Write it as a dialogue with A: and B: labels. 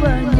A: burning.